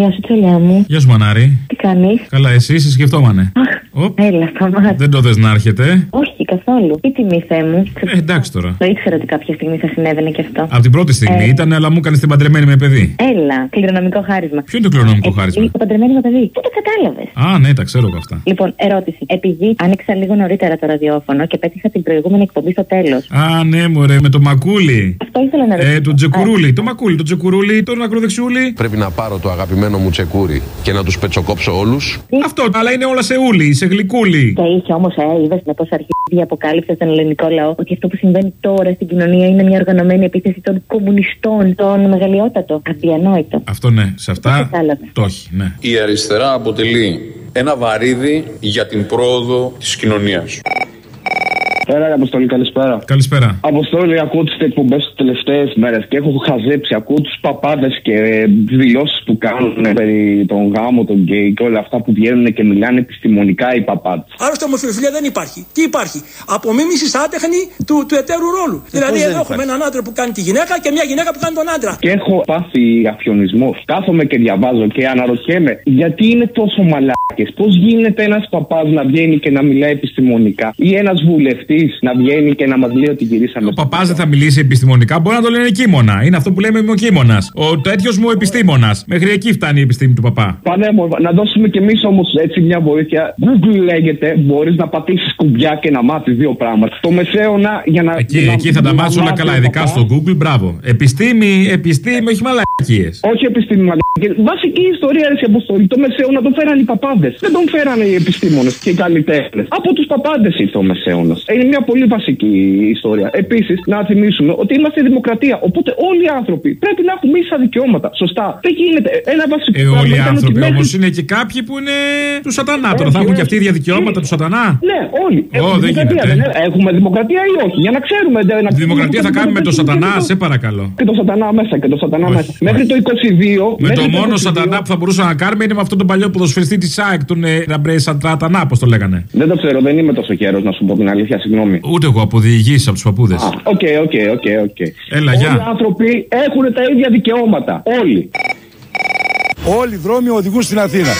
Γεια σου, τσολιά μου. Γεια σου, Μανάρη. Τι κάνεις; Καλά, εσύ σε σκεφτόμανε. Οπ, Έλα, σταμάτα. δεν το δες να έρχεται. Όχι, καθόλου. Τι τιμή, Θεέ μου. Ε, εντάξει τώρα. Το ήξερα ότι κάποια στιγμή θα συνέβαινε και αυτό. Από την πρώτη στιγμή Ε. ήταν, αλλά μου έκανες την παντρεμένη με παιδί. Έλα, κληρονομικό χάρισμα. Ποιο είναι το κληρονομικό Επειδή χάρισμα; Το παντρεμένη με παιδί. Δεν το κατάλαβες; Α, ναι, τα ξέρω εγώ αυτά. Λοιπόν, ερώτηση. Επειδή άνοιξα λίγο νωρίτερα το ραδιόφωνο και πέτυχα την προηγούμενη εκπομπή στο τέλος. Α, ναι, μωρέ, με το μακούλι. Αυτό ήθελα να ρωτήσω. Ε, το τζεκουρούλι. Το μακούλι, το τζεκουρούλι, τον ακροδεξιούλι. Πρέπει να πάρω το αγαπημένο μου τσεκούρι και να τους πετσοκόψω όλους. Αυτό, αλλά είναι όλα σε ούλι, σε γλυκούλι. Και είχε όμως, ε, είδες με πόσα αρχίδια αποκάλυψε στον ελληνικό λαό ότι αυτό που συμβαίνει τώρα στην κοινωνία είναι μια οργανωμένη επίθεση των κομμουνιστών, των μεγαλειότατο. Αδιανόητο. Αυτό ναι, σε αυτά κατάλαβα. το έχει, ναι. Η αριστερά αποτελεί ένα βαρύδι για την πρόοδο της κοινωνίας. Πέρα, Αποστολή, καλησπέρα. Καλησπέρα. Αποστόλη, ακούω τις εκπομπές τις τελευταίες μέρες και έχω χαζέψει. Ακούω τους παπάδες και δηλώσεις που κάνουν περί τον γάμο, τον γκέι και όλα αυτά που βγαίνουν και μιλάνε επιστημονικά οι παπάδες. Άλλωστε ομοφιλοφιλία δεν υπάρχει. Τι υπάρχει; Απομίμηση άτεχνη του, του εταίρου ρόλου. δηλαδή εδώ έχουμε έναν άντρα που κάνει τη γυναίκα και μια γυναίκα που κάνει τον άντρα. Και έχω πάθει αφιονισμό. Κάθομαι και διαβάζω και αναρωτιέμαι γιατί είναι τόσο μαλάκες; Πώς γίνεται ένας παπάς να βγαίνει και να μιλάει επιστημονικά ή ένας βουλευτής να βγαίνει και να μας λέει ότι γυρίσαμε. Ο παπάς δεν θα μιλήσει επιστημονικά, μπορεί να το λένε κείμονα. Είναι αυτό που λέμε μειοκείμονα. Ο τέτοιος μου επιστήμονας. Μέχρι εκεί φτάνει η επιστήμη του παπά. Πανέμορφα. Να δώσουμε κι εμείς όμως έτσι μια βοήθεια. Google λέγεται, μπορείς να πατήσεις κουμπιά και να μάθεις δύο πράγματα. Το μεσαίωνα για να. Εκεί, για να- εκεί θα τα να μάθει όλα μάθεις καλά, ο ειδικά παπάς. στο Google, μπράβο. Επιστήμη, επιστήμη, όχι μαλακίες. Όχι επιστήμη μαλακίες. Βασική ιστορία ρε αποστολή. Το μεσαίωνα τον φέραν οι παπάδες. Δεν τον φέρανε οι επιστήμονες και οι καλλιτέχνες. Από τους παπάδες ήρθε ο μεσαίωνας. Είναι μια πολύ βασική ιστορία. Επίσης, να θυμίσουμε ότι είμαστε δημοκρατία. Οπότε όλοι οι άνθρωποι πρέπει να έχουν ίσα δικαιώματα. Σωστά. Δεν γίνεται. Ένα βασικό Ε, πράγμα όλοι οι ήταν ότι άνθρωποι μέχρι- όμως είναι και κάποιοι που είναι του σατανά. Τώρα Όχι, θα έχουν και όχι. αυτοί ίδια δικαιώματα του σατανά. Ναι, όλοι. Ω, Έχουμε δεν δημοκρατία, γίνεται. δεν είναι. Έχουμε δημοκρατία ή όχι; Για να ξέρουμε. δεν- να Τη δημοκρατία θα ξέρουμε κάνουμε με το και σατανά, το- σε παρακαλώ. Και το σατανά μέσα, και το σατανά Όχι, μέσα. όχι. Μέχρι το 22. Με μέχρι το μόνο 22 σατανά που θα μπορούσαμε να κάνουμε είναι με αυτόν τον παλιό ποδοσφαιριστή της ΣΑΕΚ, τον ε, Ραμπρέ Σατανά, πώς το λέγανε. Δεν το ξέρω, δεν είμαι τόσο καιρό να σου πω την αλήθεια, συγγνώμη. Ούτε εγώ από διηγήσεις από τους παππούδες. Α, OK, OK, OK, OK. Έλα, Όλοι γεια. οι άνθρωποι έχουν τα ίδια δικαιώματα. Όλοι. Όλοι οι δρόμοι οδηγούν στην Αθήνα.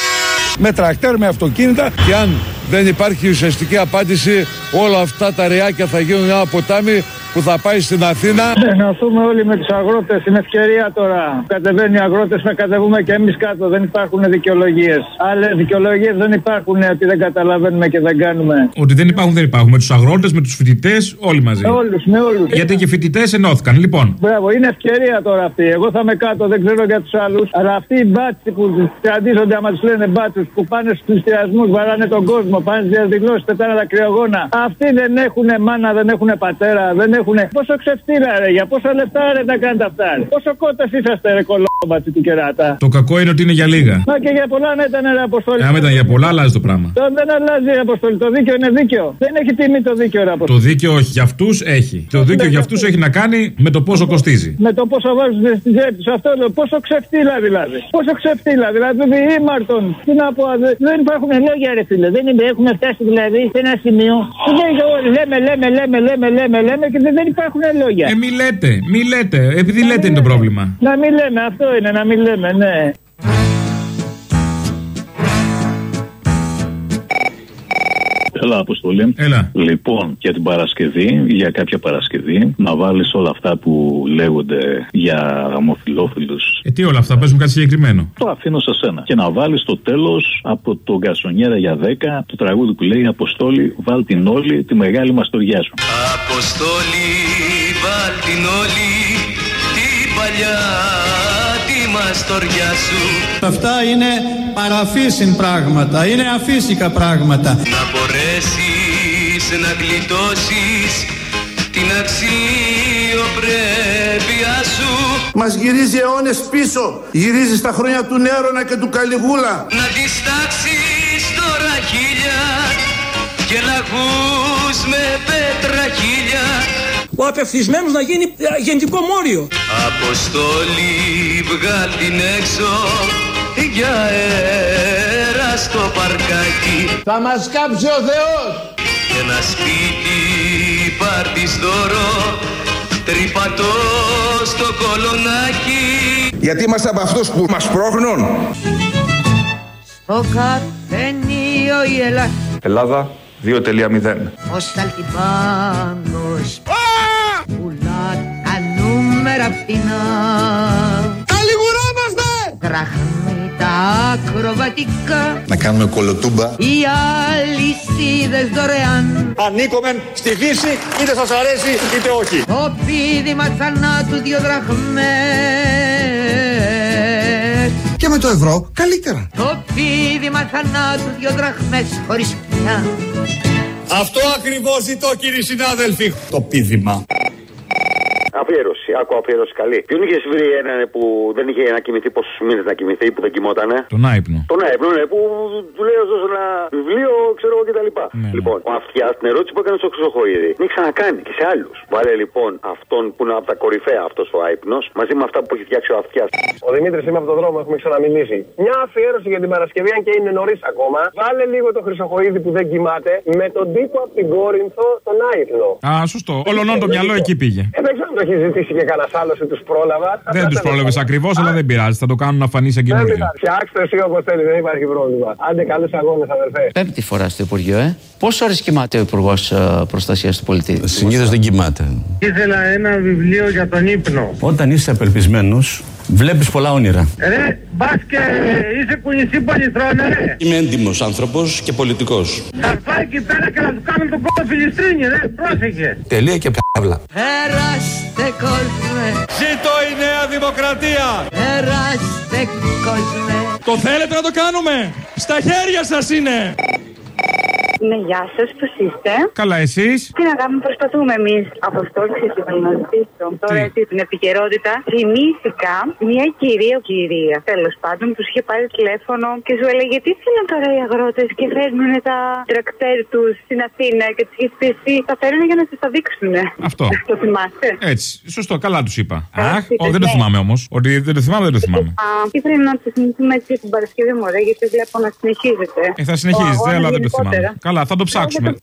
Με τρακτέρ, με αυτοκίνητα και αν δεν υπάρχει ουσιαστική απάντηση όλα αυτά τα ρυάκια θα γίνουν ένα ποτάμι που θα πάει στην Αθήνα. Να έρθουμε όλοι με τους αγρότες. Είναι ευκαιρία τώρα. Κατεβαίνουν οι αγρότες, να κατεβούμε και εμείς κάτω. Δεν υπάρχουν δικαιολογίες. Άλλες δικαιολογίες δεν υπάρχουν ότι δεν καταλαβαίνουμε και δεν κάνουμε. Ότι δεν υπάρχουν, δεν υπάρχουν. Με τους αγρότες, με τους φοιτητές, όλοι μαζί. Με όλους, με όλους. Γιατί και οι φοιτητές ενώθηκαν. Λοιπόν, Μπράβο, είναι ευκαιρία τώρα αυτή. Εγώ θα είμαι κάτω, δεν ξέρω για τους άλλους. Αλλά αυτοί οι μπάτσοι που αντίζονται, άμα τους λένε μπάτσους, που πάνε στους θυσιασμού, βαράνε τον κόσμο, πάνε στις διαδηλώσεις, πετάνε τα κρυογόνα. Αυτοί δεν έχουν μάνα, δεν έχουν πατέρα, δεν έχουν. Πόσο ξεφτύλα ρε, για πόσα λεφτά ρε τα κάνετε αυτά. Ρε. Πόσο κότες είσαστε ρε κολόμπατσι του κεράτα. το κακό είναι ότι είναι για λίγα. Μα και για πολλά να ήταν ρε αποστολή. Ε, άμα ήταν για πολλά, αλλάζει το πράγμα. Το δεν αλλάζει ρε αποστολή. Το δίκαιο είναι δίκαιο. Δεν έχει τιμή το δίκαιο ρε Το αποστολή. δίκαιο όχι, για αυτούς έχει. Το δίκαιο για αυτούς έχει να κάνει με το πόσο κοστίζει. Με το πόσο βάζουν στη τσέπη του. Αυτό λέω. Πόσο ξεφτύλα δηλαδή. Πόσο ξεφτύλα. Δηλαδή ήμαρτον. Τι να πω. δε- Δεν υπάρχουν λόγια ρε φίλε. Δεν είναι, έχουμε φτάσει δηλαδή σε ένα σημείο. που δεν λέμε, λέμε, λέμε, λέμε, λέμε, λέμε και δεν, δεν υπάρχουν λόγια. Ε, μη λέτε, μη λέτε. Επειδή λέτε είναι το πρόβλημα. Να μην λέμε, αυτό είναι, να μην λέμε, ναι. Έλα, Αποστολή. Έλα. Λοιπόν, για την Παρασκευή, για κάποια Παρασκευή, να βάλεις όλα αυτά που λέγονται για ομοφυλόφιλου. Ε, τι όλα αυτά, παίζουν κάτι συγκεκριμένο; Το αφήνω σε σένα. Και να βάλεις στο τέλος από τον Γκασονιέρα για 10 το τραγούδι που λέει Αποστόλη, βάλ την όλη τη μεγάλη μαστοριά σου. Αποστόλη, βάλ την όλη την παλιά τη μαστοριά σου Αυτά είναι παραφύσιν πράγματα, είναι αφύσικα πράγματα. να μπορέσεις να γλιτώσεις την αξιοπρέπεια σου Μας γυρίζει αιώνες πίσω, γυρίζει στα χρόνια του Νέρονα και του Καλιγούλα. να διστάξεις τώρα χίλια και λαγούς με πέτρα χίλια Ο απευθυσμένος να γίνει ε, γεννητικό μόριο. Αποστόλη βγάλ την έξω για αέρα στο παρκάκι Θα μας κάψει ο Θεός. Ένα σπίτι πάρ' της δώρο τρυπατώ στο κολονάκι Γιατί είμαστε από αυτούς που μας πρόχνουν. Στο καφενείο η Ελλάδα Ελλάδα 2.0 Ο Σαλτιμπάνος Πουλά τα νούμερα φθηνά Τα λιγουρόμαστε! Δραχμή τα ακροβατικά Να κάνουμε κολοτούμπα Οι αλυσίδες δωρεάν Ανήκομεν στη φύση, είτε σας αρέσει είτε όχι. Το πίδημα θανάτου δύο δραχμές Και με το ευρώ καλύτερα. Το πίδημα θανάτου δύο δραχμές χωρίς πια Αυτό ακριβώς ζητώ κύριοι συνάδελφοι. Το πίδημα. Αφιέρωση, άκου αφιέρωση καλή. Ποιον είχες βρει έναν που δεν είχε να κοιμηθεί πόσους μήνες να κοιμηθεί, που δεν κοιμότανε; Τον άϊπνο. Τον έπνο, ναι, που του λέει δώσω ένα βιβλίο, ξέρω εγώ κτλ. Ναι, Λοιπόν, ο αυτιά την ερώτηση που έκανε στο Χρυσοχοίδη, την έχει ξανακάνει και σε άλλους. Βάλε λοιπόν αυτόν που είναι από τα κορυφαία αυτός ο άϊπνο, μαζί με αυτά που έχει φτιάξει ο αυτιάς. Ο Δημήτρης είμαι από τον δρόμο, έχουμε ξαναμιλήσει. Μια αφιέρωση για την Παρασκευή, αν και είναι νωρίς ακόμα. Βάλε λίγο το Χρυσοχοίδη που δεν κοιμάται με τον τύπο από την Κόρινθο στον Άϊπνο. Α, σωστό. Ολονών το μυαλό εκεί πήγε. Ε, δεν ξέρω αν το έχει ζητήσει και κανένας άλλος ή τους πρόλαβα. Δεν τους πρόλαβες ακριβώς, αλλά δεν πειράζει. Θα το κάνουν να φανεί σαν Δεν καινούριο. πειράζει. Φτιάξτε εσύ όπως θέλεις, δεν υπάρχει πρόβλημα. Άντε, καλούς αγώνες, αδερφέ. Πέμπτη φορά στο Υπουργείο, ε. Πόσε ώρες κοιμάται ο Υπουργός Προστασίας του Πολίτη. Συνήθως δεν κοιμάται. Ήθελα ένα βιβλίο για τον ύπνο. Όταν είσαι απελπισμένος, βλέπεις πολλά όνειρα. Ρε, μπας και είσαι κουνησί πολυθρόνα, ρε. Είμαι έντιμος άνθρωπος και πολιτικός. Θα πάει εκεί πέρα και να του κάνουν τον κόμμα φιλιστρίνη, ρε. Πρόσεχε. Τελεία και παύλα. Περάστε κόσμε Ζήτω η Νέα Δημοκρατία. Περάστε κόσμε Το θέλετε να το κάνουμε; Στα χέρια σας είναι. Ναι, γεια σας, πώς είστε; Καλά, εσείς; Τι να κάνουμε, προσπαθούμε εμείς. Αποστόλη, ήθελα να ρωτήσω. Τώρα έτσι την επικαιρότητα. Θυμήθηκα μια κυρία, κυρία τέλος πάντων, που σου είχε πάρει τηλέφωνο και σου έλεγε τι θέλουν τώρα οι αγρότες και φέρνουν τα τρακτέρ τους στην Αθήνα και του είχε πει εσύ τα φέρνουν για να σα τα δείξουν. Αυτό. Το θυμάστε; Έτσι, σωστό, καλά τους είπα. Αχ, είπες, ω, δεν το ναι. θυμάμαι όμως. Ότι δεν το θυμάμαι, δεν το θυμάμαι. Α, τι πρέπει να το θυμηθούμε έτσι για την Παρασκευή μου, ρε, γιατί βλέπω να συνεχίζεται. Ε, θα συνεχίζετε, Ο αγώνας αλλά δεν το γενικότερα. θυμάμαι. Καλά, θα το ψάξουμε.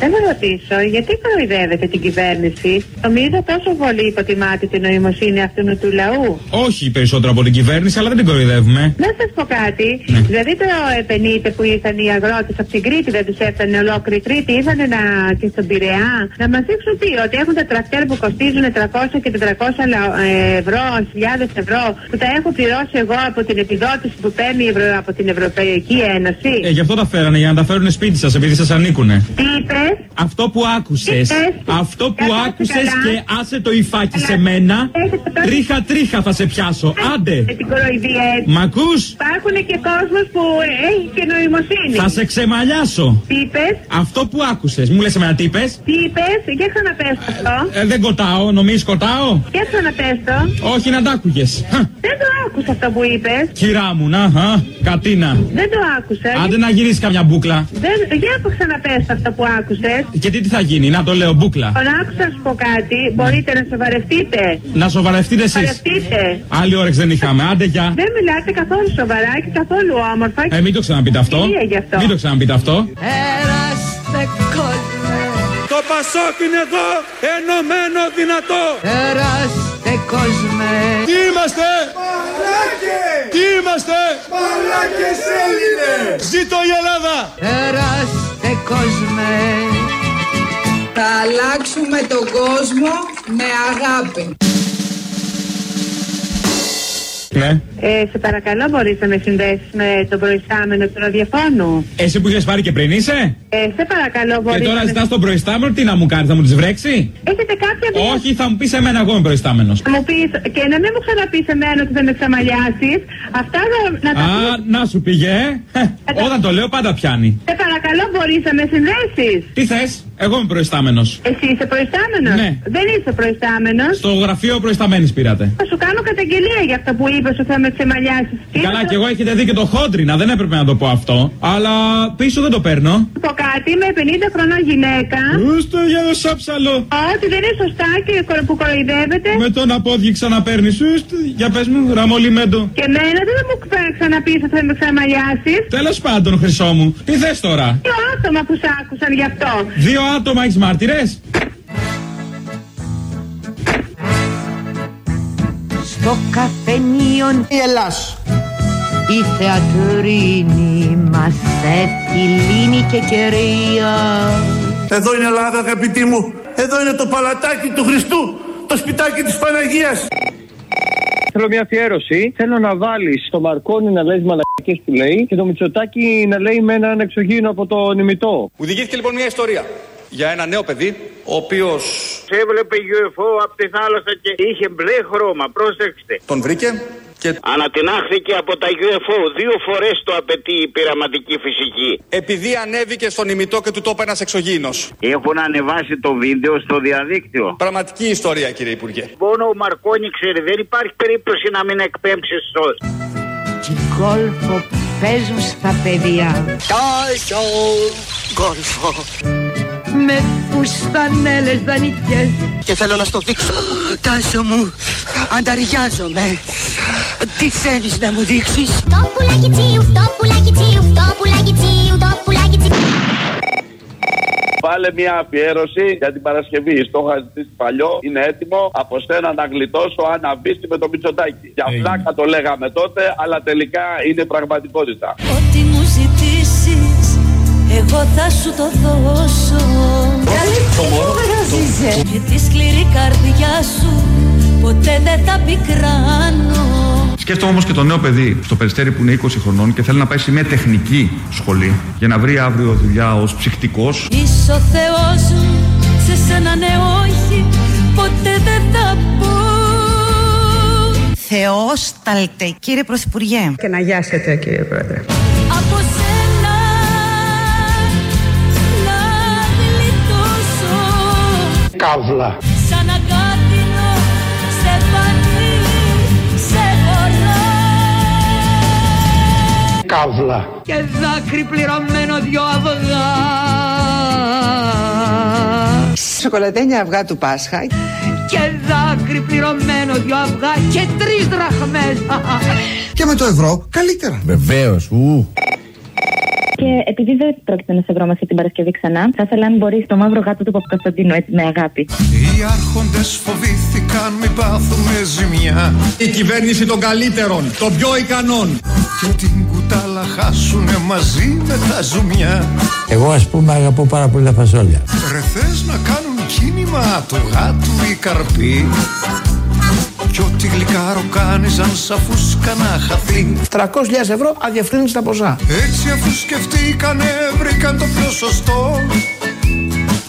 Θέλω να ρωτήσω, γιατί κοροϊδεύετε την κυβέρνηση; Νομίζω τόσο πολύ υποτιμάτε την νοημοσύνη αυτού του λαού. Όχι περισσότερο από την κυβέρνηση, αλλά δεν την κοροϊδεύουμε. Να σας πω κάτι. Ναι. Δηλαδή το επενείτε που ήρθαν οι αγρότες από την Κρήτη, δεν τους έφτανε ολόκληρη Κρήτη, ήρθαν να, και στον Πειραιά να μας δείξουν τι, ότι έχουν τα τρακτέρ που κοστίζουν 300 και 400 λα- ε, ευρώ, χιλιάδες ευρώ, που τα έχω πληρώσει εγώ από την επιδότηση που παίρνει η Ευρω- από την Ευρωπαϊκή Ένωση. Ε, γι' αυτό τα φέρανε, για να τα φέρουν σπίτι σας, επειδή σας ανήκουνε. Τι είπε, Αυτό που άκουσες. είπες; Αυτό που Κάτσε άκουσες καλά. και άσε το υφάκι Καλά. σε μένα. Έχετε τώρα- Τρίχα τρίχα θα σε πιάσω. Άντε. με την κοροϊδία έτσι. Μ' ακούς; Υπάρχουν και κόσμος που έχει και νοημοσύνη. Θα σε ξεμαλιάσω. Τι είπες, Αυτό που άκουσες, μου λες εμένα τι είπες; τι είπες, για ξαναπες το αυτό. Ε, δεν κοτάω, νομίζεις κοτάω; Για ξαναπες το. Όχι να τ' άκουγες. Χα, Δεν το άκουσα αυτό που είπες. Κυρά μου, να, χα, κατίνα. Δεν το άκουσα. Άντε να γυρίσεις καμιά μπούκλα. Δεν, για που ξαναπες το αυτό που άκουσες. Και τι, τι θα γίνει, να το λέω μπούκλα. Τον άκουσα να σου πω κάτι. Μπορείτε να σοβαρευτείτε. Να σοβαρευτείτε εσείς. Σοβαρευτείτε. Άλλη όρεξη δεν είχαμε, άντε για. Δεν μιλάτε καθόλου σοβαρά και καθόλου όμορφα. Ε, μην το ξαναπείτε αυτό. Κυρία γι' αυτό. Μην το ξαναπείτε αυτό. Περάστε κόσμε Το Πασόκ είναι εδώ, ενωμένο δυνατό. Περάστε κόσμε Τι είμαστε! Μαλάκες! Τι είμαστε! Μαλάκες Έλληνες! Ζήτω η Ελλάδα! Περάστε κόσμε Θα αλλάξουμε τον κόσμο με αγάπη. Ναι. Ε, σε παρακαλώ, μπορείς να με συνδέσεις με τον προϊστάμενο του ραδιοφώνου; Εσύ που είχες πάρει και πριν είσαι; Ε, σε παρακαλώ, Και μπορείς τώρα να. ζητάς τον προϊστάμενο, τι να μου κάνεις, θα μου τις βρέξει; Έχετε κάποια δυνατότητα. Όχι, θα μου πεις εμένα, εγώ είμαι προϊστάμενος. Να μου πεις, και να μην μου ξαναπείς εμένα ότι θα με ξαμαλιάσεις. Αυτά να- να τα Α, να σου πήγε, ε. Ε, Όταν το λέω πάντα πιάνει. Σε παρακαλώ, μπορείς να με συνδέσεις; Τι θες, εγώ είμαι προϊστάμενος. Εσύ είσαι προϊστάμενος; Ναι. Δεν είσαι προϊστάμενος; Στο γραφείο προϊσταμένης πήρατε. Θα σου κάνω καταγγελία για αυτό που είπες ότι θα με ξεμαλιάσει. Καλά, και εγώ έχετε δει και το χόντρινα, δεν έπρεπε να το πω αυτό. Αλλά πίσω δεν το παίρνω. πω κάτι με 50 χρονών γυναίκα. Ούστο για το σάψαλο. Ότι δεν είναι σωστά και κορ- που κοροϊδεύεται. Με τον απόδειξη ξαναπέρνει. Για πες μου, ραμολιμέντο. Και εμένα δεν θα μου ξαναπείς ότι θα με ξεμαλιάσει. Τέλος πάντων, χρυσό μου, τι θες τώρα; Δύο άτομα που σ' άκουσαν γι' αυτό. Δύο άτομα έχεις μάρτυρες; Στο καφενείο η Ελλάς Η θεατρίνη μας επιλύνει και κερία Εδώ είναι Ελλάδα αγαπητοί μου. Εδώ είναι το παλατάκι του Χριστού. Το σπιτάκι της Παναγίας. Θέλω μια αφιέρωση. Θέλω να βάλεις το Μαρκόνι να λέει μαλακίε που λέει και το Μητσοτάκι να λέει με έναν εξωγήινο από το νημητό. Μου διηγήθηκε λοιπόν μια ιστορία για ένα νέο παιδί, ο οποίος Έβλεπε UFO από τη θάλασσα και είχε μπλε χρώμα. Πρόσεξτε. τον βρήκε και Ανατινάχθηκε από τα UFO. Δύο φορές το απαιτεί η πειραματική φυσική. επειδή ανέβηκε στον ημιτό και του το είπε ένας εξωγήινος. Έχουν ανεβάσει το βίντεο στο διαδίκτυο. Πραγματική ιστορία, κύριε Υπουργέ. Μόνο ο Μαρκόνι ξέρει, δεν υπάρχει περίπτωση να μην εκπέμψει σως. Τι γκολφο παίζουν στα παιδιά Κόλφο, κόλφο. Με φουστανέλες δανεικές Και θέλω να στο δείξω. Τάσο μου, ανταριάζομαι. Τι θέλεις να μου δείξεις; Το πουλάκι τσίου, το πουλάκι τσίου, το πουλάκι τσίου, το πουλάκι τσίου. Βάλε μια αφιέρωση για την Παρασκευή. Στο είχα ζητήσει παλιό, είναι έτοιμο. Από σένα να γλιτώσω αν αμπίστη με το Μητσοτάκι. Για φλάκα το λέγαμε τότε, αλλά τελικά είναι πραγματικότητα. Ό,τι μου ζητήσεις εγώ θα σου το δώσω Και τη σκληρή καρδιά σου ποτέ δεν θα πικράνω Σκέφτομαι όμως και το νέο παιδί στο περιστέρι που είναι 20 χρονών και θέλει να πάει σε μια τεχνική σχολή για να βρει αύριο δουλειά ως ψυχτικός. Είσαι ο Θεός μου, σε σένα ναι όχι, ποτέ δεν θα πω Θεόσταλτε, κύριε Πρωθυπουργέ. Και να γιάσετε, κύριε Πρόεδρε. Από σένα Καύλα. Σαν αγάπηνο σε πανί, σε φορά Καύλα. Και δάκρυ πληρωμένο δυο αυγά Σοκολατένια αυγά του Πάσχα. Και δάκρυ πληρωμένο δυο αυγά Και τρεις δραχμές Και με το ευρώ καλύτερα. Βεβαίως. Ου. Και επειδή δεν πρόκειται να σε βρω μαζί την Παρασκευή ξανά, θα ήθελα αν μπορείς το μαύρο γάτο του Παπκασταντίνου έτσι με αγάπη. Οι άρχοντες φοβήθηκαν μην πάθουμε ζημιά. Η κυβέρνηση των καλύτερων, των πιο ικανών. Και την κουτάλα χάσουνε μαζί με τα ζουμιά. Εγώ ας πούμε αγαπώ πάρα πολύ τα φασόλια. Ρε θες να κάνουν κίνημα του γάτου οι καρποί. Κι ό,τι γλυκάρο κάνεις αν σ' αφούσκα να χαθεί. 300.000 ευρώ αδιαφρύνεις τα ποσά. Έτσι αφού σκεφτήκανε βρήκαν το πιο σωστό.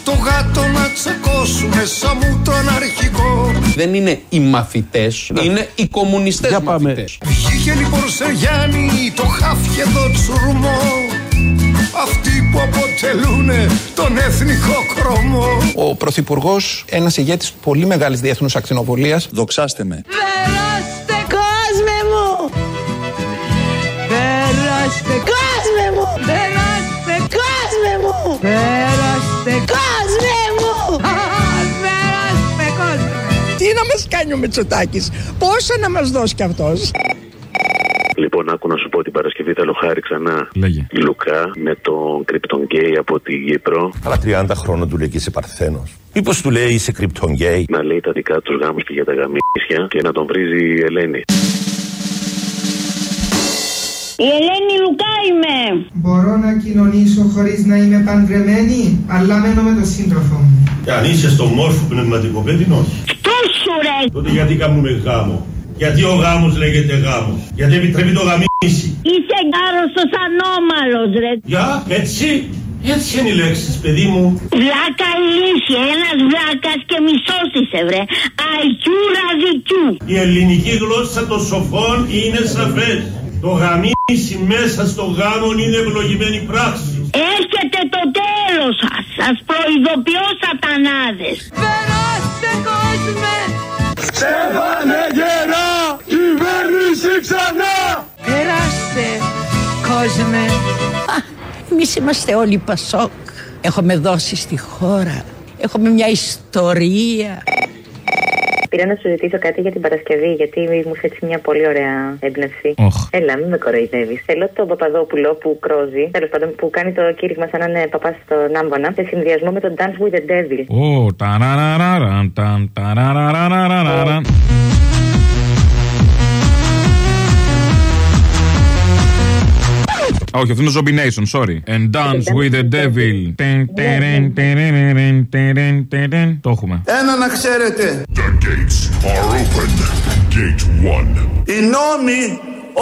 Το γάτο να τσακώσουνε σαν μου τον αρχικό Δεν είναι οι μαθητές, είναι οι κομμουνιστές μαθητές. Βγήκε λοιπόν σε Γιάννη το χάφι εδώ τσουρμό Αυτοί που αποτελούν τον εθνικό χρώμο Ο Πρωθυπουργός, ένας ηγέτης πολύ μεγάλης διεθνούς ακτινοβολίας. Δοξάστε με. Περάστε κόσμε μου Περάστε κόσμε μου Περάστε κόσμε μου Περάστε κόσμε μου Περάστε κόσμε Τι να μας κάνει ο Μητσοτάκης, πόσα να μας δώσει κι αυτός; Λοιπόν, άκου να σου πω την Παρασκευή θα λοχάρει ξανά Λέγε. η Λουκά με τον Κρυπτον Γκέι από την Κύπρο. Αλλά 30 χρόνων του λέει και είσαι παρθένος. Μήπως του λέει είσαι κρυπτον γκέι. Να λέει τα δικά τους γάμους και για τα γαμίσια και να τον βρίζει η Ελένη. Η Ελένη Λουκά είμαι. Μπορώ να κοινωνήσω χωρίς να είμαι παντρεμένη, αλλά μένω με τον σύντροφο μου. Αν είσαι στο μόρφο πνευματικό παιδί, όχι. Τόσο ρε; Τότε γιατί κάνουμε γάμο; Γιατί ο γάμος λέγεται γάμος. Γιατί επιτρέπει το γαμίσι. Είσαι γκάρωστος ανώμαλος ρε. Για, έτσι. Έτσι είναι οι λέξεις, παιδί μου. Βλάκα ηλίθεια, ένας βλάκας και μισός είσαι βρε. Αϊκιούρα δικιού. Η ελληνική γλώσσα των σοφών είναι σαφές. Το γαμίσι μέσα στο γάμο είναι ευλογημένη πράξη. Έρχεται το τέλος σας. Σας προειδοποιώ σατανάδες. Περάστε κόσμε Στέφανε γερά, κυβέρνηση ξανά. Περάστε κόσμε Εμείς είμαστε όλοι Πασόκ. Έχουμε δώσει στη χώρα. Έχουμε μια ιστορία. Πήρα να σου ζητήσω κάτι για την Παρασκευή, γιατί μου είχε έτσι μια πολύ ωραία έμπνευση. Οχ. Έλα, μην με κοροϊδεύεις. Θέλω τον Παπαδόπουλο που κρόζει, τέλος πάντων που κάνει το κήρυγμα σαν να είναι παπάς στον Άμπανα, σε συνδυασμό με τον Dance with the Devil. Ω, ταραραραραν, Όχι, αυτό είναι Zombie sorry. And dance with the devil. Τερεν, τερεν, τερεν, τερεν, τερεν. Το έχουμε. Ένα να ξέρετε. The gates are open. Gate 1. Οι νόμοι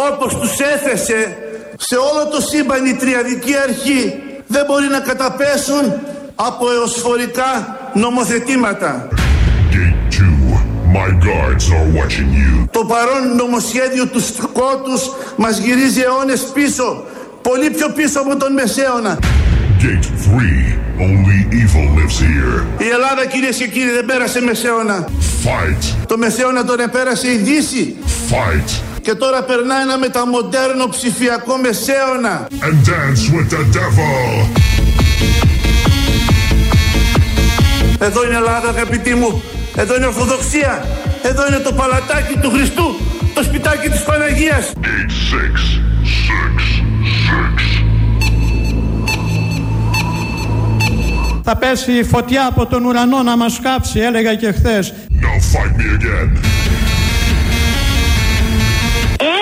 όπως τους έθεσε σε όλο το σύμπαν η τριαδική αρχή δεν μπορεί να καταπέσουν από εωσφορικά νομοθετήματα. Gate 2. My guards are watching you. Το παρόν νομοσχέδιο του σκότους μας γυρίζει αιώνες πίσω, πολύ πιο πίσω από τον Μεσαίωνα. Gate 3. Only evil lives here. Η Ελλάδα κυρίες και κύριοι δεν πέρασε Μεσαίωνα. Fight. Το Μεσαίωνα τον επέρασε η Δύση. Fight. Και τώρα περνά ένα μεταμοντέρνο ψηφιακό Μεσαίωνα. And dance with the devil. Εδώ είναι Ελλάδα αγαπητοί μου. Εδώ είναι Ορθοδοξία. Εδώ είναι το παλατάκι του Χριστού. Το σπιτάκι της Παναγίας. Gate 6. 6. Θα πέσει η φωτιά από τον ουρανό να μας κάψει, έλεγα και χθες. Now fight me again.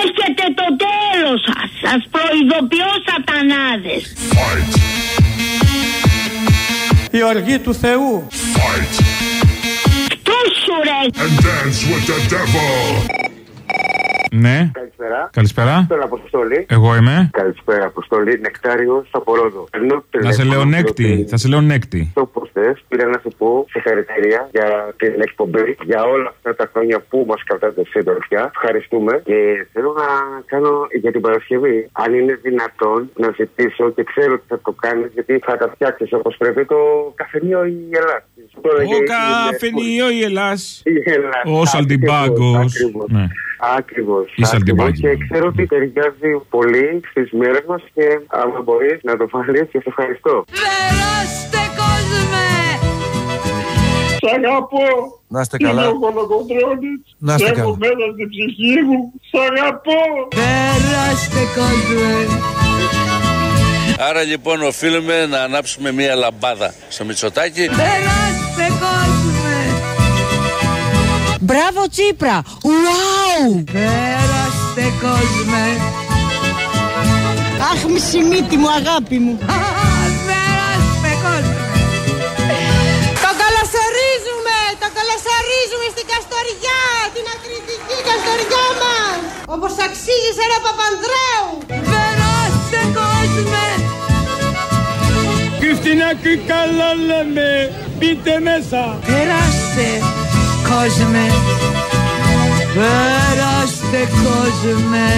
Έρχεται το τέλος σας. Σας προειδοποιώ σατανάδες. Fight. Η οργή του Θεού. Fight. Τούσου ρε. And dance with the devil. Ναι. Καλησπέρα. Καλησπέρα. Τον Αποστόλη. Εγώ είμαι. Καλησπέρα, Αποστόλη. Νεκτάριο από Ρόδο. Παίρνω Θα σε λέω νέκτη. Θα σε λέω νέκτη. Το πώ θε, πήρα να σου πω συγχαρητήρια για την εκπομπή, για όλα αυτά τα χρόνια που μας κρατάτε σε συντροφιά. Ευχαριστούμε. Και θέλω να κάνω για την Παρασκευή, αν είναι δυνατόν να ζητήσω και ξέρω ότι θα το κάνεις, γιατί θα τα φτιάξεις όπως πρέπει το καφενείο η Ελλάδα. Ο καφενείο η Ελλάς. Η Ελλάδα. Ο Σαλτιμπάγκος. Ακριβώς. Ναι. Ακριβώς. Η Σαλτιμπάκη. Και ξέρω ότι ταιριάζει πολύ στις μέρες μας και άμα μπορείς να το βάλεις και σε ευχαριστώ. Περάστε κόσμε! Σ' αγαπώ. Να είστε καλά. Είμαι ο Κολοκοντρώνης. Να είστε Έχω καλά. μέσα στην ψυχή μου. Σ' αγαπώ. Περάστε κόσμε! Άρα λοιπόν οφείλουμε να ανάψουμε μία λαμπάδα στο Μητσοτάκι. Περάστε κόσμε! Μπράβο Τσίπρα! Ουάου! Περάστε κόσμε! Αχ, μισή μύτη μου, αγάπη μου. Περάστε κόσμε! Το καλωσορίζουμε! Το καλωσορίζουμε στην Καστοριά! Την ακριτική Καστοριά μας! Όπως αξίζει σε ένα Παπανδρέου! Περάστε κόσμε! Και στην άκρη καλά λέμε, μπείτε μέσα. Περάστε κόσμε! Πέραστε κόσμε.